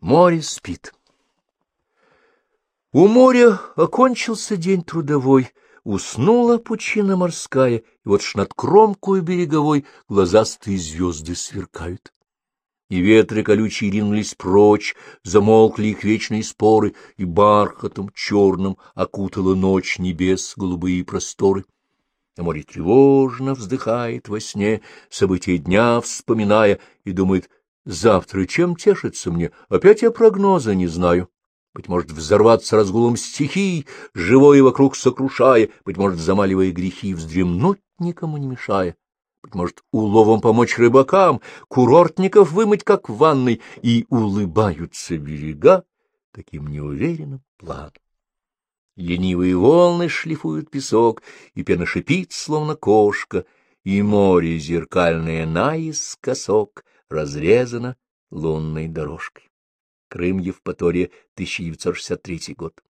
Море спит. У моря окончился день трудовой, уснула пучина морская, и вот ж над кромкою береговой глазастые звезды сверкают. И ветры колючие ринулись прочь, замолкли их вечные споры, и бархатом черным окутала ночь небес голубые просторы. А море тревожно вздыхает во сне, события дня вспоминая, и думает, завтра чем тешиться мне, опять я прогноза не знаю. Быть может, взорваться разгулом стихий, живое вокруг сокрушая, быть может, замаливая грехи, вздремнуть никому не мешая. Быть может, уловом помочь рыбакам, курортников вымыть, как в ванной, и улыбаются берега таким неуверенным планом. Ленивые волны шлифуют песок, и пена шипит, словно кошка, и море зеркальное наискосок разрезано лунной дорожкой. Крым, Евпатория, 1963 год.